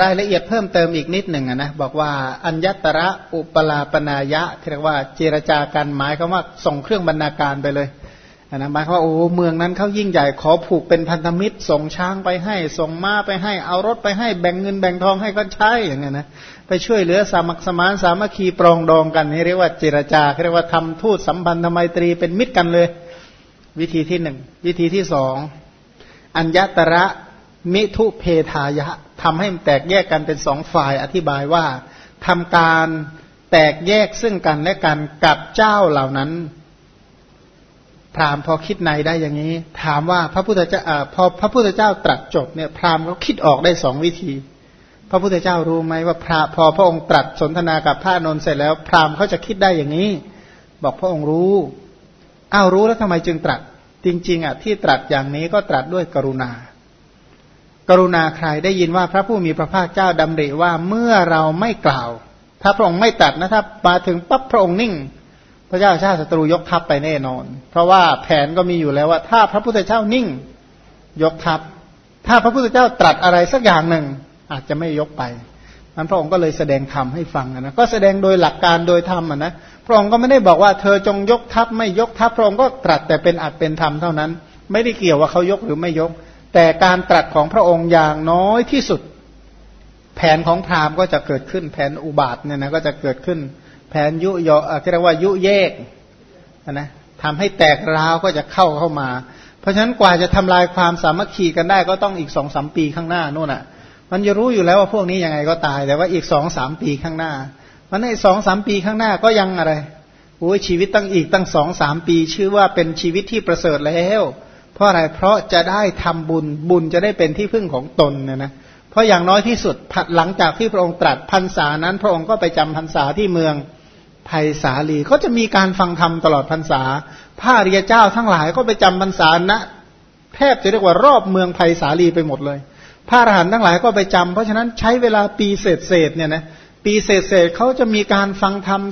รายละเอียดเพิ่มเติมอีกนิดหนึ่งนะบอกว่าอัญญตระอุปลาปนายะเรียกว่าเจรจากันหมายคำว่าส่งเครื่องบรรณาการไปเลยนะหมายความว่าโอ้เมืองนั้นเขายิ่งใหญ่ขอผูกเป็นพันธมิตร ส่งช้างไปให้ส่งม้าไปให้เอารถไปให้แบ่งเงินแบ่งทองให้ก็ใช้อย่างเงี้ยนะไปช่วยเหลือสามัคสมานสามัคคีปรองดองกันนี่เรียกว่าเจรจาเรียกว่าทำทูตสัมพันธไมตรีเป็นมิตรกันเลย วิธีที่หนึ่งวิธีที่สองอัญญตระ มิทุเพทายะทำให้มันแตกแยกกันเป็นสองฝ่ายอธิบายว่าทำการแตกแยกซึ่งกันและกันกับเจ้าเหล่านั้นพราหมณ์พอคิดในได้อย่างนี้ ถามว่าพระพุทธเจ้าอพอพระพุทธเจ้าตรัสจบเนี่ยพราหมณ์เขาคิดออกได้สองวิธี พระพุทธเจ้ารู้ไหมว่าพระพอพระองค์ตรัสสนทนากับพระนนท์เสร็จแล้ว พราหมณ์เขาจะคิดได้อย่างนี้ บอกพระองค์รู้อ้าวรู้แล้วทำไมจึงตรัสจริง ๆอะที่ตรัสอย่างนี้ก็ตรัสด้วยกรุณา กรุณาใครได้ยินว่าพระผู้มีพระภาคเจ้าดำริว่าเมื่อเราไม่กล่าว ถ้าพระองค์ไม่ตรัสนะถ้ามาถึงปั๊บพระองค์นิ่ง พระเจ้าชาติศัตรูยกทัพไปแน่นอน เพราะว่าแผนก็มีอยู่แล้วว่า ถ้าพระพุทธเจ้านิ่ง ยกทัพ ถ้าพระพุทธเจ้าตรัสอะไรสักอย่างหนึ่ง อาจจะไม่ยกไปนั้นพระองค์ก็เลยแสดงธรรมให้ฟังนะก็แสดงโดยหลักการโดยธรรมนะพระองค์ก็ไม่ได้บอกว่าเธอจงยกทัพไม่ยกทัพพระองค์ก็ตรัสแต่เป็นอัดเป็นธรรมเท่านั้น ไม่ได้เกี่ยวว่าเขายกหรือไม่ยก แต่การตรัสของพระองค์อย่างน้อยที่สุด แผนของพราหมณ์ก็จะเกิดขึ้นแผนอุบาทเนี่ยนะก็จะเกิดขึ้น แผนยุยอเรียกว่ายุเยกนะทำให้แตกร้าวก็จะเข้าเข้ามา เพราะฉะนั้นกว่าจะทำลายความสามัคคีกันได้ก็ต้องอีกสองสามปีข้างหน้านู่นอะ มันจะรู้อยู่แล้วว่าพวกนี้ยังไงก็ตาย แต่ว่าอีกสองสามปีข้างหน้า มันในสองสามปีข้างหน้าก็ยังอะไรโอ้ยชีวิตตั้งอีกตั้งสองสามปี ชื่อว่าเป็นชีวิตที่ประเสริฐแล้ว เพราะอะไรเพราะจะได้ทำบุญบุญจะได้เป็นที่พึ่งของตนเนี่ยนะเพราะอย่างน้อยที่สุดหลังจากที่พระองค์ตรัสพรรษานั้น พระองค์ก็ไปจำพรรษาที่เมืองไผ่สาลีก็จะมีการฟังธรรมตลอดพรรษาพระริยเจ้าทั้งหลายก็ไปจำพรรษาณแทบจะเรียกว่ารอบเมืองไผ่สาลีไปหมดเลย พระอรหันต์ทั้งหลายก็ไปจำเพราะฉะนั้นใช้เวลาปีเศษเศษเนี่ยนะปีเศษเศษเขาจะมีการฟังธรรม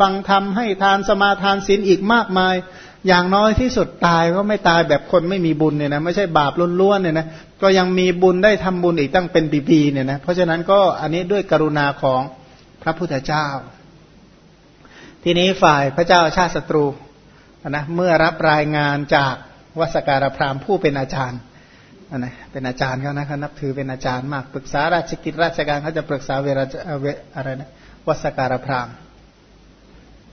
ฟังธรรมให้ทานสมาทานศีลอีกมากมาย อย่างน้อยที่สุดตายก็ไม่ตายแบบคนไม่มีบุญเนี่ยนะไม่ใช่บาปล้วนๆเนี่ยนะก็ยังมีบุญได้ทำบุญอีกตั้งเป็นปีๆเนี่ยนะเพราะฉะนั้นก็อันนี้ด้วยกรุณาของพระพุทธเจ้า ทีนี้ฝ่ายพระเจ้าชาติศัตรูนะเมื่อรับรายงานจากวสการพรามผู้เป็นอาจารย์นะเป็นอาจารย์เขานะเขานับถือเป็นอาจารย์มากปรึกษาราชกิจราชการเขาจะปรึกษาเวลาอะไรนะวสการพราหมณ์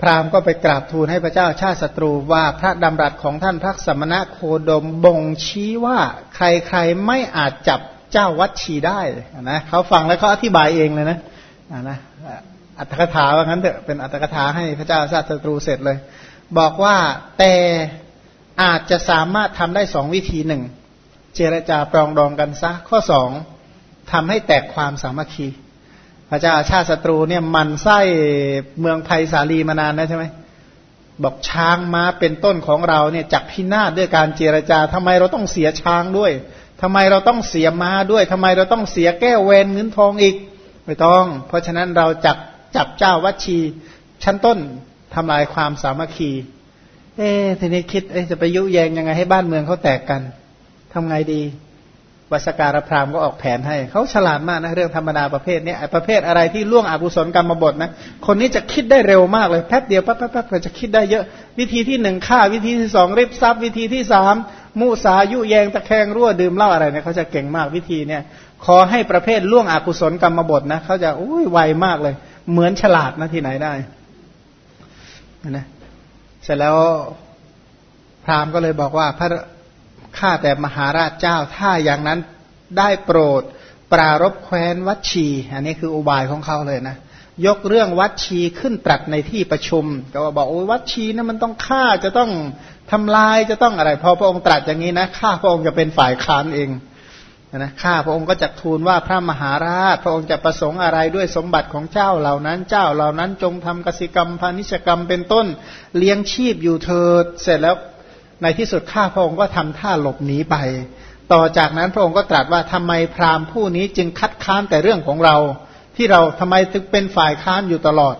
พราหมณ์ก็ไปกราบทูลให้พระเจ้าชาติศัตรูว่าพระดำรัสของท่านพระสมณะโคดมบ่งชี้ว่าใครๆไม่อาจจับเจ้าวัดชีได้นะเขาฟังแล้วเขาอธิบายเองเลยนะนะอัตถกถาว่างั้นเถอะเป็นอัตถกถาให้พระเจ้าชาติศัตรูเสร็จเลย บอกว่าแต่อาจจะสามารถทำได้สองวิธีหนึ่งเจรจาปรองดองกันซะข้อสองทำให้แตกความสามัคคี ระเจ้าชาติศัตรูเนี่ยมันไส้เมืองไผ่สาลีมานานนะใช่ไหมบอกช้างม้าเป็นต้นของเราเนี่ยจักพินาศด้วยการเจรจาทำไมเราต้องเสียช้างด้วยทำไมเราต้องเสียม้าด้วยทำไมเราต้องเสียแก้วเวนเงินทองอีก ไม่ต้อง เพราะฉะนั้นเราจับจับเจ้าวัชี ชั้นต้นทำลายความสามัคคี เอ๊ทีนี้คิดจะไปยุแยงยังไงให้บ้านเมืองเขาแตกกันทำไงดี วัสการพราหมก็ออกแผนให้ เขาฉลาดมากนะเรื่องธรรมดาประเภทนี้ประเภทอะไรที่ล่วงอกุศลกรรมบทนะ คนนี้จะคิดได้เร็วมากเลยแป๊บเดียวแป๊บปั๊บปั๊บจะคิดได้เยอะ วิธีที่หนึ่งฆ่าวิธีที่สองริบทรัพย์วิธีที่สามมุสายุแยงตะแคงรั่วดื่มเหล้าอะไรเนี่ยเขาจะเก่งมากวิธีเนี่ย ขอให้ประเภทล่วงอกุศลกรรมบทนะเขาจะอุ้ยไวมากเลย เหมือนฉลาดนะที่ไหนได้นะเสร็จแล้วพราหมก็เลยบอกว่าพระ ข้าแต่มหาราชเจ้า ถ้าอย่างนั้นได้โปรด ปรารบแคว้นวัดชี อันนี้คืออุบายของเขาเลยนะ ยกเรื่องวัดชีขึ้นตรัสในที่ประชุม ก็บอกโอ้วัดชีนะมันต้องฆ่าจะต้องทำลายจะต้องอะไร พอพระองค์ตรัสอย่างนี้นะข้าพระองค์จะเป็นฝ่ายค้านเองนะข้าพระองค์ก็จะทูลว่าพระมหาราช พระองค์จะประสงค์อะไรด้วยสมบัติของเจ้าเหล่านั้น เจ้าเหล่านั้นจงทำกสิกรรมพาณิชกรรมเป็นต้นเลี้ยงชีพอยู่เถิด เสร็จแล้ว ในที่สุดข้าพระองค์ก็ทำท่าหลบหนีไป ต่อจากนั้นพระองค์ก็ตรัสว่าทำไมพราหมณ์ผู้นี้จึงคัดค้านแต่เรื่องของเรา ที่เราทำไมถึงเป็นฝ่ายค้านอยู่ตลอด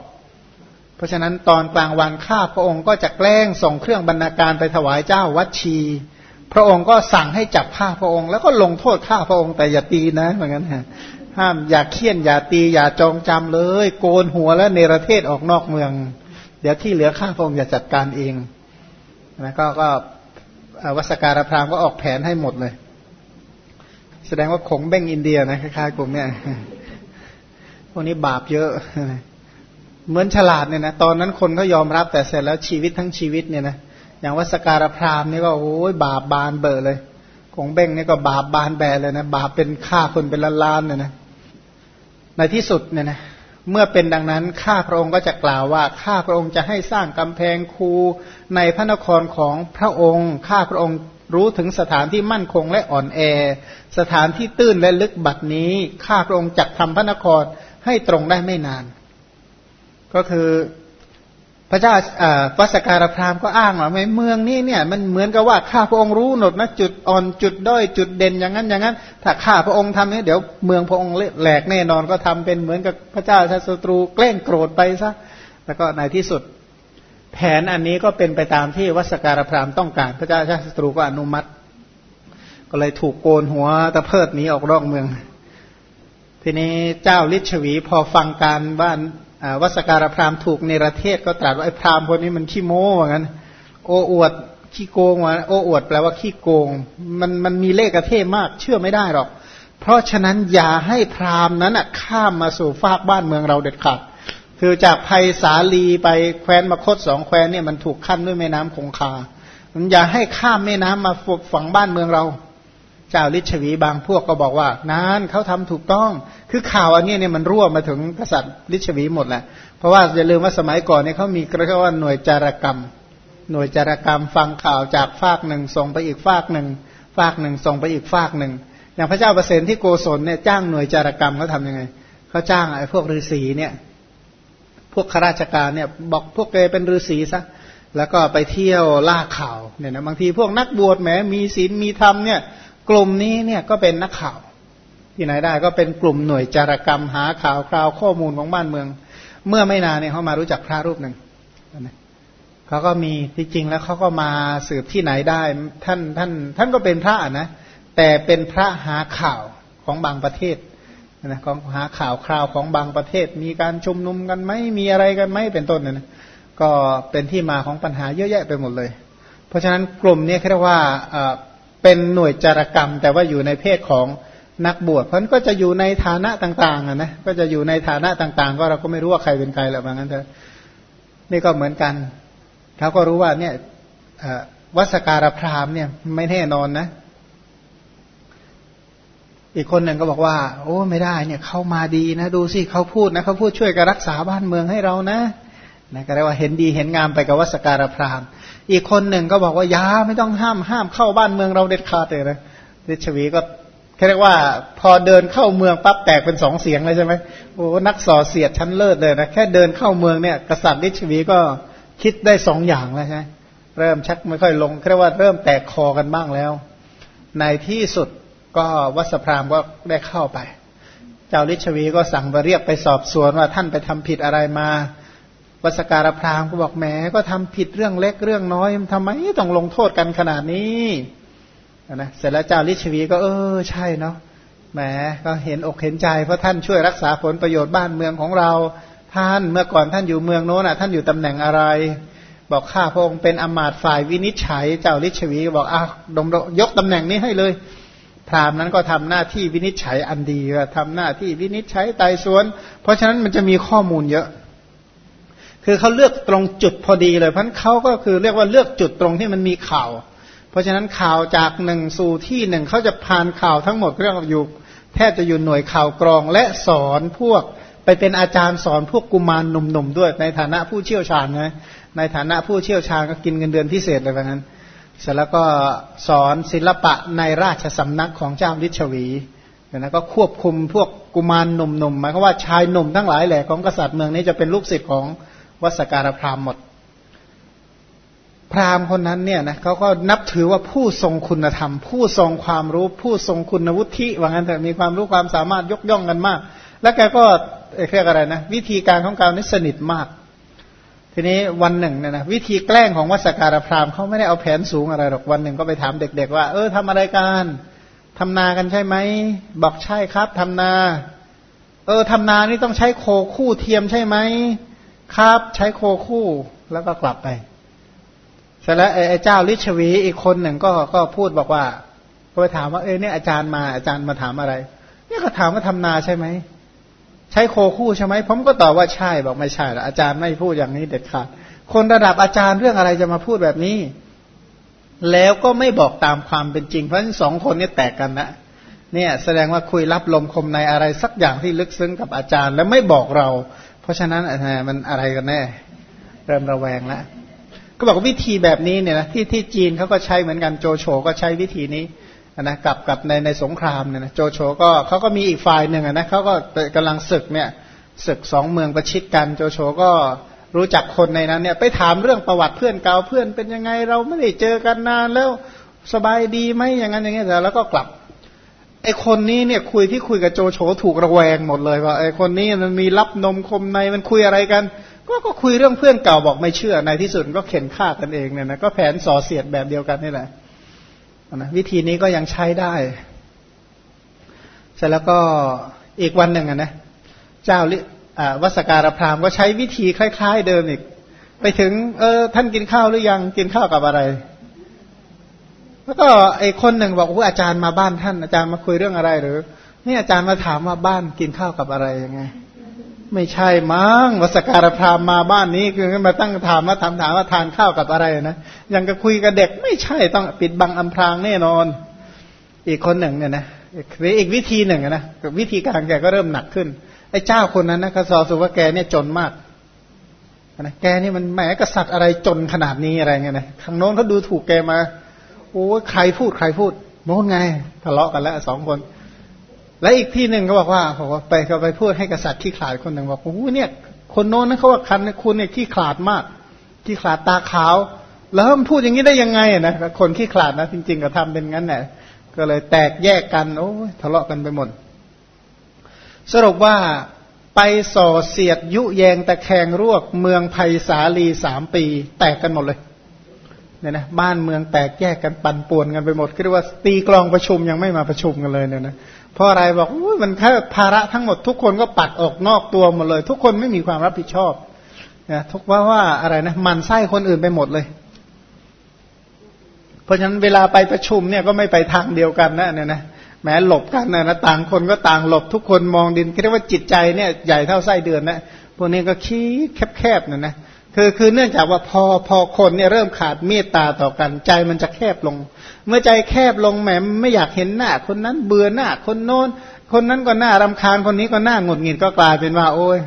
เพราะฉะนั้นตอนกลางวันข้าพระองค์ก็จะแกล้งส่งเครื่องบรรณาการไปถวายเจ้าวัดชี พระองค์ก็สั่งให้จับฆ่าพระองค์ แล้วก็ลงโทษฆ่าพระองค์แต่อย่าตีนะเหมือนกันฮะห้ามอย่าเคี่ยนอย่าตีอย่าจองจำเลย โกนหัวแล้วเนรเทศออกนอกเมือง เดี๋ยวที่เหลือข้าพระองค์อย่าจัดการเอง นะก็ก็วัสการพรามก็ออกแผนให้หมดเลย แสดงว่าขงเบ้งอินเดียนะคล้ายๆกลุ่มเนี่ยพวกนี้บาปเยอะ เหมือนฉลาดเนี่ยนะตอนนั้นคนก็ยอมรับแต่เสร็จแล้วชีวิตทั้งชีวิตเนี่ยนะอย่างวัสการพรามนี่ก็โอ้ยบาปบานเบอร์เลยของเบ้งนี่ก็บาปบานแบเลยนะบาปเป็นฆ่าคนเป็นล้านๆเนี่ยนะในที่สุดเนี่ยนะ เมื่อเป็นดังนั้นข้าพระองค์ก็จะกล่าวว่าข้าพระองค์จะให้สร้างกำแพงคูในพระนครของพระองค์ข้าพระองค์รู้ถึงสถานที่มั่นคงและอ่อนแอ สถานที่ตื้นและลึกบัดนี้ข้าพระองค์จักทำพระนครให้ตรงได้ไม่นาน ก็คือ พระเจ้าวัสการพราหมณ์ก็อ้างว่าไม่เมืองนี้เนี่ยมันเหมือนกับว่าข้าพระองค์รู้หนดนะจุดอ่อนจุดด้อยจุดเด่นอย่างนั้นอย่างนั้น ถ้าข้าพระองค์ทำเนี่ยเดี๋ยวเมืองพระองค์แหลกแน่นอนก็ทำเป็นเหมือนกับพระเจ้าชาศัตรูแกล้งโกรธไปซะแล้วก็ในที่สุด แผนอันนี้ก็เป็นไปตามที่วัสการพราหมณ์ต้องการ พระเจ้าชาศัตรูก็อนุมัติ ก็เลยถูกโกนหัวตะเพิดหนีออกนอกเมือง ทีนี้เจ้าลิชวีพอฟังการบ้า วัสการพราหมณ์ถูกเนประเทศก็ตรัสว่าไอ้พราหมณ์คนนี้มันขี้โม้เหมือนกันโอ้อวดขี้โกงวะโอ้อวดแปลว่าขี้โกง มันมันมีเลขกระเทมาก เชื่อไม่ได้หรอก เพราะฉะนั้นอย่าให้พราหมณ์นั้นอะข้ามมาสู่ฟากบ้านเมืองเราเด็ดขาดคือจากภัยสาลีไปแคว้นมคตสองแคว้นเนี่ยมันถูกขั้นด้วยแม่น้ำคงคามันอย่าให้ข้ามแม่น้ำมาฝังบ้านเมืองเรา เจ้าลิชวีบางพวกก็บอกว่านั้นเขาทำถูกต้อง คือข่าวอันนี้เนี่ยมันรั่วมาถึงกษัตริย์ลิชวีหมดแหละเพราะว่าอย่าลืมว่าสมัยก่อนเนี่ยเขามีกระว่าหน่วยจารกรรม หน่วยจารกรรมฟังข่าวจากฝากหนึ่งส่งไปอีกฝากหนึ่งฝากหนึ่งส่งไปอีกฝากหนึ่งอย่างพระเจ้าเปรตที่โกศลเนี่ยจ้างหน่วยจารกรรมเขาทำยังไงเขาจ้างไอ้พวกฤาษีเนี่ยพวกข้าราชการเนี่ยบอกพวกแกเป็นฤาษีซะแล้วก็ไปเที่ยวล่าข่าวเนี่ยนะบางทีพวกนักบวชแหมมีศีลมีธรรมเนี่ย กลุ่มนี้เนี่ยก็เป็นนักข่าว ที่ไหนได้ก็เป็นกลุ่มหน่วยจารกรรมหาข่าวคราวข้อมูลของบ้านเมือง เมื่อไม่นานเนี่ยเขามารู้จักพระรูปหนึ่งเขาก็มีที่จริงแล้วเขาก็มาสืบที่ไหนได้ ท่านท่าน ท่านก็เป็นพระนะแต่เป็นพระหาข่าวของบางประเทศนะของหาข่าวคราวของบางประเทศ มีการชุมนุมกันไหมมีอะไรกันไหมเป็นต้นเนี่ยนะก็เป็นที่มาของปัญหาเยอะแยะไปหมดเลย เพราะฉะนั้นกลุ่มนี้เรียกว่า เป็นหน่วยจารกรรม แต่ว่าอยู่ในเพศของนักบวชเพราะนั้นก็จะอยู่ในฐานะต่างๆนะก็จะอยู่ในฐานะต่าง ๆ ก็เราก็ไม่รู้ว่าใครเป็นใครแหละว่างั้นเถอะนี่ก็เหมือนกันเขาก็รู้ว่าเนี่ยวัสการพรามเนี่ยไม่แน่นอนนะ อีกคนหนึ่งก็บอกว่า โอ้ไม่ได้เนี่ยเข้ามาดีนะ ดูสิเขาพูดนะเขาพูดช่วยกันรักษาบ้านเมืองให้เรานะนะก็เรียกว่าเห็นดีเห็นงามไปกับวัสการพราม อีกคนหนึ่งก็บอกว่ายาไม่ต้องห้ามห้ามเข้าบ้านเมืองเราเด็ดขาดเลยนะฤชวีก็เรียกว่าพอเดินเข้าเมืองปั๊บแตกเป็นสองเสียงเลยใช่ไหมโอ้นักส่อเสียดชั้นเลิศเลยนะแค่เดินเข้าเมืองเนี่ยกษัตริย์ฤชวีก็คิดได้สองอย่างแล้วใช่เริ่มชักไม่ค่อยลงเรียกว่าเริ่มแตกคอกันบ้างแล้ว ในที่สุดก็วัสพรามก็ได้เข้าไป เจ้าฤชวีก็สั่งไปเรียกไปสอบสวนว่าท่านไปทำผิดอะไรมา วสการพรามก็บอกแหมก็ทำผิดเรื่องเล็กเรื่องน้อยทำไมต้องลงโทษกันขนาดนี้นะเสร็จแล้วเจ้าลิชวีก็เออใช่เนาะแหมก็เห็นอกเห็นใจเพราะท่านช่วยรักษาผลประโยชน์บ้านเมืองของเรา ท่านเมื่อก่อนท่านอยู่เมืองโน้นอะ ท่านอยู่ตำแหน่งอะไร บอกข้าพระองค์เป็นอมาตฝ่ายวินิจฉัย เจ้าลิชวีบอกอ้าดมยกตำแหน่งนี้ให้เลยพรามนั้นก็ทำหน้าที่วินิจฉัยอันดีทำหน้าที่วินิจฉัยไต่สวน เพราะฉะนั้นมันจะมีข้อมูลเยอะ คือเขาเลือกตรงจุดพอดีเลยเพราะเขาก็คือเรียกว่าเลือกจุดตรงที่มันมีข่าว เพราะฉะนั้นข่าวจากหนึ่งสู่ที่หนึ่งเขาจะผ่านข่าวทั้งหมดเรื่องอยู่แทบจะอยู่หน่วยข่าวกรอง และสอนพวกไปเป็นอาจารย์สอนพวกกุมารหนุ่มๆด้วย ในฐานะผู้เชี่ยวชาญนะในฐานะผู้เชี่ยวชาญก็กินเงินเดือนพิเศษเลยแบบนั้นเสร็จแล้วก็สอนศิลปะในราชสำนักของเจ้าลิชวีนะก็ควบคุมพวกกุมารหนุ่มๆหมายความว่าชายหนุ่มทั้งหลายแหละของกษัตริย์เมืองนี้จะเป็นลูกศิษย์ของ วสการพราหมณ์หมด พราหมณ์คนนั้นเนี่ยนะเขาก็นับถือว่าผู้ทรงคุณธรรม ผู้ทรงความรู้ผู้ทรงคุณวุฒิว่างั้นแต่มีความรู้ความสามารถยกย่องกันมาก แล้วแกก็เรียกอะไรนะ วิธีการของการนี่สนิทมาก ทีนี้วันหนึ่งเนี่ยนะวิธีแกล้งของวัสการพราหมณ์เขาไม่ได้เอาแผนสูงอะไรหรอกวันหนึ่งก็ไปถามเด็ก ๆ ว่า เออทำอะไรกันทำนากันใช่ไหมบอกใช่ครับทำนา เออทำนานี่ต้องใช้โคคู่เทียมใช่ไหม ครับใช้โคคู่แล้วก็กลับไปเสร็จแล้วไอ้เจ้าลิชวีอีกคนหนึ่งก็ก็พูดบอกว่าก็ไปถามว่าเออเนี่ยอาจารย์มาอาจารย์มาถามอะไร เนี่ยก็ถามว่าทำนาใช่ไหมใช้โคคู่ใช่ไหมผมก็ตอบว่าใช่บอกไม่ใช่ละอาจารย์ไม่พูดอย่างนี้เด็ดขาดคนระดับอาจารย์เรื่องอะไรจะมาพูดแบบนี้ แล้วก็ไม่บอกตามความเป็นจริง เพราะฉะนั้นสองคนนี้แตกกันนะเนี่ยแสดงว่าคุยรับลมคมในอะไรสักอย่างที่ลึกซึ้งกับอาจารย์ แล้วไม่บอกเรา เพราะฉะนั้นมันอะไรกันแน่ เริ่มระแวงแล้วก็บอกวิธีแบบนี้เนี่ยนะที่ที่จีนเขาก็ใช้เหมือนกันโจโฉก็ใช้วิธีนี้นะกับกับในในสงครามเนี่ยนะโจโฉก็เขาก็มีอีกฝ่ายหนึ่งนะเขาก็กำลังศึกเนี่ยศึกสองเมืองประชิดกันโจโฉก็รู้จักคนในนั้นเนี่ยไปถามเรื่องประวัติเพื่อนเก่าเพื่อนเป็นยังไง เราไม่ได้เจอกันนานแล้วสบายดีไหมอย่างนั้นอย่างเงี้ยแล้วก็กลับ ไอคนนี้เนี่ยคุยที่คุยกับโจโฉถูกระแวงหมดเลยว่าไอคนนี้มันมีรับนมคมในมันคุยอะไรกัน ก็ก็คุยเรื่องเพื่อนเก่าบอกไม่เชื่อในที่สุดก็เข็นฆ่ากันเองเนี่ยนะก็แผนส่อเสียดแบบเดียวกันนี่แหละนะวิธีนี้ก็ยังใช้ได้เสร็จแล้วก็อีกวันหนึ่งนะเจ้าวัสการพรามก็ใช้วิธีคล้าย ๆ เดิมอีก ไปถึงเออท่านกินข้าวหรือยังกินข้าวกับอะไร แล้วก็ไอคนหนึ่งบอกว่าอาจารย์มาบ้านท่านอาจารย์มาคุยเรื่องอะไรหรือนี่อาจารย์มาถามว่าบ้านกินข้าวกับอะไรยังไง ไม่ใช่มั้งวสการพรามมาบ้านนี้คือมาตั้งถามมาถามถามว่าทานข้าวกับอะไรนะยังก็คุยกับเด็กไม่ใช่ต้องปิดบังอำพรางแน่นอน อีกคนหนึ่งเนี่ยนะอีกวิธีหนึ่งนะวิธีการแกก็เริ่มหนักขึ้นไอ้เจ้าคนนั้นนะกสอสุว่าแกเนี่ยจนมากนะแกนี่มันแหมกษัตริย์อะไรจนขนาดนี้อะไรเงี้ยนะทางโน้นเขาดูถูกแกมา โอ้ใครพูดใครพูดโน้นไง ทะเลาะกันแล้วสองคน และอีกที่หนึ่งเขาบอกว่าเขาไปเขาไปพูดให้กษัตริย์ขี้ขลาดคนหนึ่งบอกโอ้เนี่ย คนโน้นนะเขาว่าคันคุณเนี่ยขี้ขลาดมากขี้ขลาดตาขาว แล้วมันพูดอย่างนี้ได้ยังไงนะคนขี้ขลาดนะจริง ๆ ก็ทำเป็นงั้นแหละก็เลยแตกแยกกันโอ้ทะเลาะกันไปหมดสรุปว่าไปส่อเสียดยุแยงตะแคงรวกเมืองไผ่สาลีสามปี แตกกันหมดเลย เนี่ยนะบ้านเมืองแตกแยกกันปั่นป่วนกันไปหมดคือว่าตีกลองประชุมยังไม่มาประชุมกันเลยเนี่ยนะเพราะอะไรบอกมันแค่ภาระทั้งหมดทุกคนก็ปัดออกนอกตัวหมดเลย ทุกคนไม่มีความรับผิดชอบนะทุกว่าว่าอะไรนะมันไส้คนอื่นไปหมดเลย เพราะฉะนั้นเวลาไปประชุมเนี่ยก็ไม่ไปทางเดียวกันนะเนี่ยนะแม้หลบกันนะนะต่างคนก็ต่างหลบทุกคนมองดินเรียกว่าจิตใจเนี่ยใหญ่เท่าไส้เดือนนะพวกนี้ก็คิดแคบๆนะนะ คือคือเนื่องจากว่าพอพอคนเนี่ยเริ่มขาดเมตตาต่อกัน ใจมันจะแคบลง เมื่อใจแคบลงแหมไม่อยากเห็นหน้า คนนั้นเบื่อหน้า คนโน้น คนนั้นก็หน้ารำคาญคนนี้ก็หน้าหงุดหงิดก็กลายเป็นว่า โอ้ย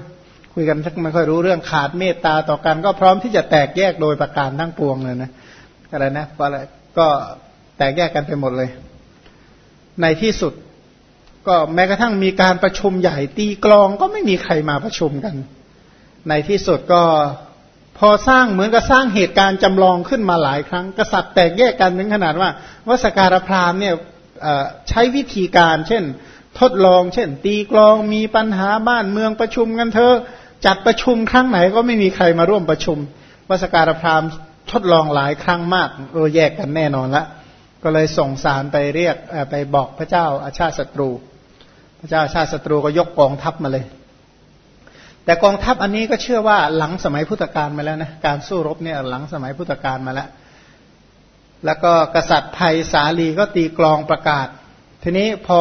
คุยกันสักไม่ค่อยรู้เรื่องขาดเมตตาต่อกัน ก็พร้อมที่จะแตกแยกโดยประการทั้งปวงเลยนะอะไรนะก็อะไรก็แตกแยกกันไปหมดเลย ในที่สุด ก็แม้กระทั่งมีการประชุมใหญ่ตีกลองก็ไม่มีใครมาประชุมกัน ในที่สุดก็ พอสร้างเหมือนกับสร้างเหตุการณ์จำลองขึ้นมาหลายครั้ง กษัตริย์แตกแยกกันถึงขนาดว่า วสการพราหมณ์เนี่ยใช้วิธีการเช่น ทดลอง เช่น ตีกลองมีปัญหาบ้านเมืองประชุมกันเธอะจัดประชุมครั้งไหนก็ไม่มีใครมาร่วมประชุม วสการพราหมณ์ทดลองหลายครั้งมากเออแยกกันแน่นอนละ ก็เลยส่งสารไปเรียกไปบอกพระเจ้าอาชาติศัตรู พระเจ้าชาติศัตรูก็ยกกองทัพมาเลย แต่กองทัพอันนี้ก็เชื่อว่าหลังสมัยพุทธกาลมาแล้วนะการสู้รบเนี่ยหลังสมัยพุทธกาลมาแล้ว แล้วก็กษัตริย์ไผ่สาลีก็ตีกลองประกาศ ทีนี้พอ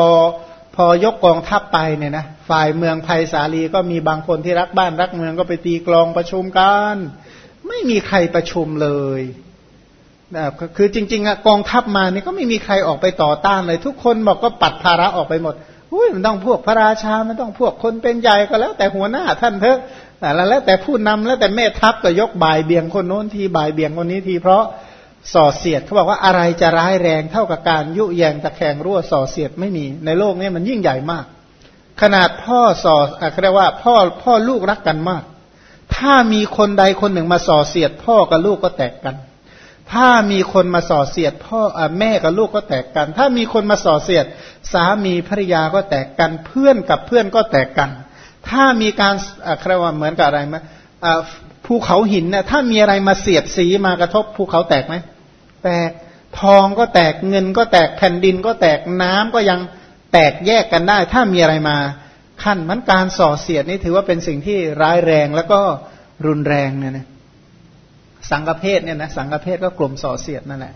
พอยกกองทัพไปเนี่ยนะฝ่ายเมืองไผ่สาลีก็มีบางคนที่รักบ้านรักเมืองก็ไปตีกลองประชุมกัน ไม่มีใครประชุมเลยนะคือจริงๆอะกองทัพมานี่ก็ไม่มีใครออกไปต่อต้านเลย ทุกคนบอกก็ปัดภาระออกไปหมด อุ้ยมันต้องพวกพระราชา มันต้องพวกคนเป็นใหญ่ก็แล้ว แต่หัวหน้าท่านเถอะแต่แล้วแต่ผู้นำแล้วแต่แม่ทัพก็ยกบ่ายเบียงคนโน้นทีบ่ายเบียงคนนี้ทีเพราะส่อเสียดเขาบอกว่าอะไรจะร้ายแรงเท่ากับการยุแยงตะแคงรั่วส่อเสียดไม่มีในโลกนี้มันยิ่งใหญ่มาก ขนาดพ่อส่อเขาเรียกว่าพ่อพ่อลูกรักกันมาก ถ้ามีคนใดคนหนึ่งมาส่อเสียด พ่อกับลูกก็แตกกัน ถ้ามีคนมาส่อเสียด พ่ออแม่กับลูกก็แตกกัน ถ้ามีคนมาส่อเสียด สามีภรรยาก็แตกกัน เพื่อนกับเพื่อนก็แตกกัน ถ้ามีการอะไรว่าเหมือนกับอะไรไหมภูเขาหินเนี่ยถ้ามีอะไรมาเสียดสีมากระทบภูเขาแตกไหมแตกทองก็แตกเงินก็แตกแผ่นดินก็แตกน้ำก็ยังแตกแยกกันได้ ถ้ามีอะไรมาขั้นมันการส่อเสียดนี่ถือว่าเป็นสิ่งที่ร้ายแรงแล้วก็รุนแรงเนี่ยนะ สังฆเพศเนี่ยนะสังฆเพศก็กลุ่มส่อเสียดนั่นแหละ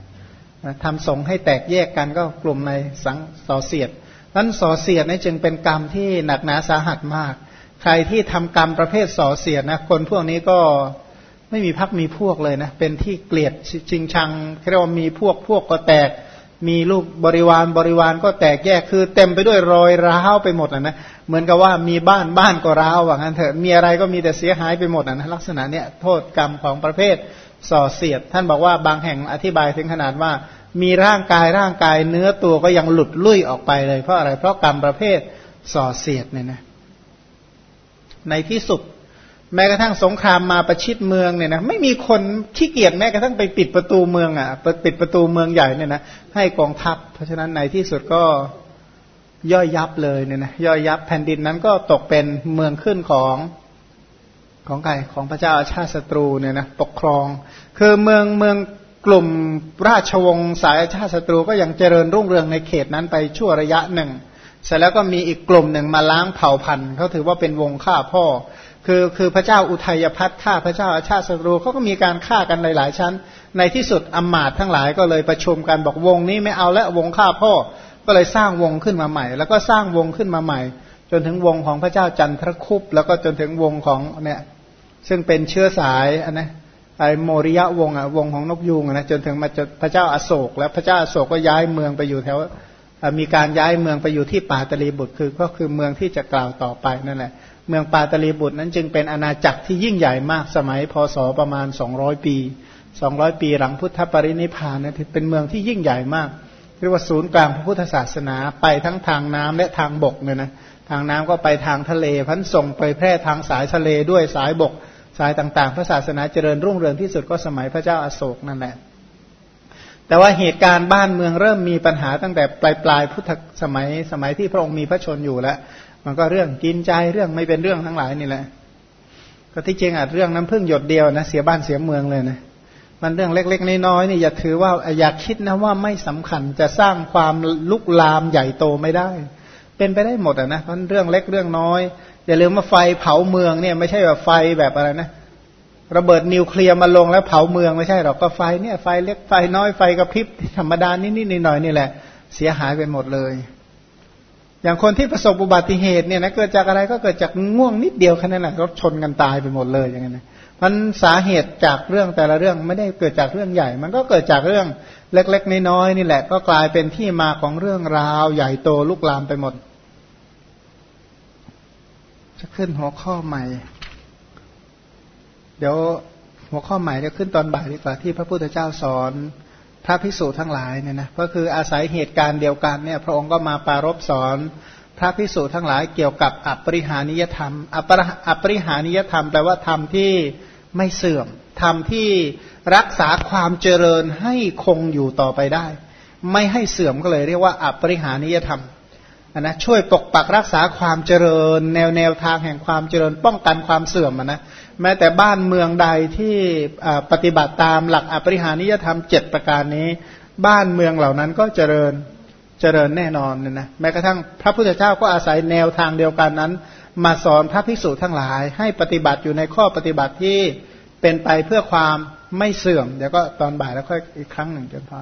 ทำสงให้แตกแยกกันก็กลุ่มในสังส่อเสียดนั้นส่อเสียดนี่จึงเป็นกรรมที่หนักหนาสาหัสมาก ใครที่ทำกรรมประเภทส่อเสียดนะคนพวกนี้ก็ไม่มีพักมีพวกเลยนะเป็นที่เกลียดชิงชังเรียกว่ามีพวกพวกก็แตก มีลูกบริวารบริวารก็แตกแยกคือเต็มไปด้วยรอยร้าวไปหมดนะเหมือนกับว่ามีบ้านบ้านก็ร้าวว่างั้นเถอะมีอะไรก็มีแต่เสียหายไปหมดนะลักษณะเนี้ยโทษกรรมของประเภท ส่อเสียด ท่านบอกว่าบางแห่งอธิบายถึงขนาดว่า มีร่างกายร่างกายเนื้อตัวก็ยังหลุดลุ่ยออกไปเลยเพราะอะไรเพราะกรรมประเภทส่อเสียดเนี่ยนะในที่สุด แม้กระทั่งสงครามมาประชิดเมืองเนี่ยนะไม่มีคนขี้เกียจแม้กระทั่งไปปิดประตูเมืองอะปิดประตูเมืองใหญ่เนี่ยนะให้กองทัพ เพราะฉะนั้นในที่สุดก็ย่อยยับเลยเนี่ยนะย่อยยับแผ่นดินนั้นก็ตกเป็นเมืองขึ้นของ ของใครของพระเจ้าอาชาติศัตรูเนี่ยนะปกครอง คือเมืองเมืองกลุ่มราชวงศ์สายอาชาติศัตรูก็ยังเจริญรุ่งเรืองในเขตนั้นไปชั่วระยะหนึ่ง เสร็จแล้วก็มีอีกกลุ่มหนึ่งมาล้างเผ่าพันธุ์เขาถือว่าเป็นวงฆ่าพ่อ คือคือพระเจ้าอุทัยพัฒน์ฆ่าพระเจ้าอาชาติศัตรูเขาก็มีการฆ่ากันหลาย ๆ ชั้น ในที่สุดอมาตทั้งหลายก็เลยประชุมกันบอกวงนี้ไม่เอาแล้ววงฆ่าพ่อก็เลยสร้างวงขึ้นมาใหม่ แล้วก็สร้างวงขึ้นมาใหม่ จนถึงวงของพระเจ้าจันทรคุปแล้วก็จนถึงวงของเนี่ย ซึ่งเป็นเชื้อสายอันนะไอโมริยะวงอะวงของนกยูงนะจนถึงมาจพระเจ้าอาโศก แล้วพระเจ้าอาโศกก็ย้ายเมืองไปอยู่แถวมีการย้ายเมืองไปอยู่ที่ป่าตลีบุตรคือก็คือเมืองที่จะกล่าวต่อไปนั่นแหละเมืองปาตลีบุตรนั้นจึงเป็นอาณาจักรที่ยิ่งใหญ่มากสมัยพศประมาณสองร้อยปีสองร้อยปีหลังพุทธปรินิพานนะเป็นเมืองที่ยิ่งใหญ่มากเรียกว่าศูนย์กลางพระพุทธศาสนาไปทั้งทางน้ำและทางบกเนี่ยนะทางน้ำก็ไปทางทะเลพันส่งไปแพร่ทางสายทะเลด้วยสายบก สายต่างๆ พระศาสนาเจริญรุ่งเรืองที่สุดก็สมัยพระเจ้าอาโศกนั่นแหละ แต่ว่าเหตุการณ์บ้านเมืองเริ่มมีปัญหาตั้งแต่ปลายปลายพุทธสมัยสมัยที่พระองค์มีพระชนอยู่แล้ว มันก็เรื่องกินใจเรื่องไม่เป็นเรื่องทั้งหลายนี่แหละ ก็ที่จริงอาจเรื่องน้ำพึ่งหยดเดียวนะเสียบ้านเสียเมืองเลยนะมันเรื่องเล็ก ๆ น้อยๆนี่อย่าถือว่าอย่าคิดนะว่าไม่สำคัญจะสร้างความลุกลามใหญ่โตไม่ได้ เป็นไปได้หมดอะนะเพราะเรื่องเล็กเรื่องน้อย อย่าลืมว่าไฟเผาเมืองเนี่ยไม่ใช่แบบไฟแบบอะไรนะระเบิดนิวเคลียร์มาลงแล้วเผาเมืองไม่ใช่หรอกก็ไฟเนี่ยไฟเล็กไฟน้อยไฟกระพริบธรรมดานิดๆหน่อยๆนี่แหละ เสียหายไปหมดเลย อย่างคนที่ประสบอุบัติเหตุเนี่ยนะเกิดจากอะไรก็เกิดจากง่วงนิดเดียวแค่นั้นแหละรถชนกันตายไปหมดเลยอย่างนั้นมันสาเหตุจากเรื่องแต่ละเรื่องไม่ได้เกิดจากเรื่องใหญ่ มันก็เกิดจากเรื่องเล็ก ๆ น้อยๆนี่แหละ ก็กลายเป็นที่มาของเรื่องราวใหญ่โตลุกลามไปหมด จะขึ้นหัวข้อใหม่ เดี๋ยวหัวข้อใหม่จะขึ้นตอนบ่ายดีกว่าที่พระพุทธเจ้าสอนพระภิกษุทั้งหลายเนี่ยนะก็คืออาศัยเหตุการณ์เดียวกันเนี่ย พระองค์ก็มาปารบสอน พระภิกษุทั้งหลายเกี่ยวกับอัปริหานิยธรรมอัปอัปริหานิยธรรมแปลว่าธรรมที่ไม่เสื่อมธรรมที่รักษาความเจริญให้คงอยู่ต่อไปได้ ไม่ให้เสื่อมก็เลยเรียกว่าอัปริหานิยธรรม นะช่วยปกปักรักษาความเจริญ แนวแนวทางแห่งความเจริญ ป้องกันความเสื่อมนะแม้แต่บ้านเมืองใดที่ปฏิบัติตามหลักอปริหานิยธรรมเจ็ดประการนี้ บ้านเมืองเหล่านั้นก็เจริญเจริญแน่นอนเนี่ยนะแม้กระทั่งพระพุทธเจ้าก็อาศัยแนวทางเดียวกันนั้น มาสอนพระภิกษุทั้งหลาย ให้ปฏิบัติอยู่ในข้อปฏิบัติที่เป็นไปเพื่อความไม่เสื่อมเดี๋ยวก็ตอนบ่ายแล้วค่อยอีกครั้งหนึ่งจนพอ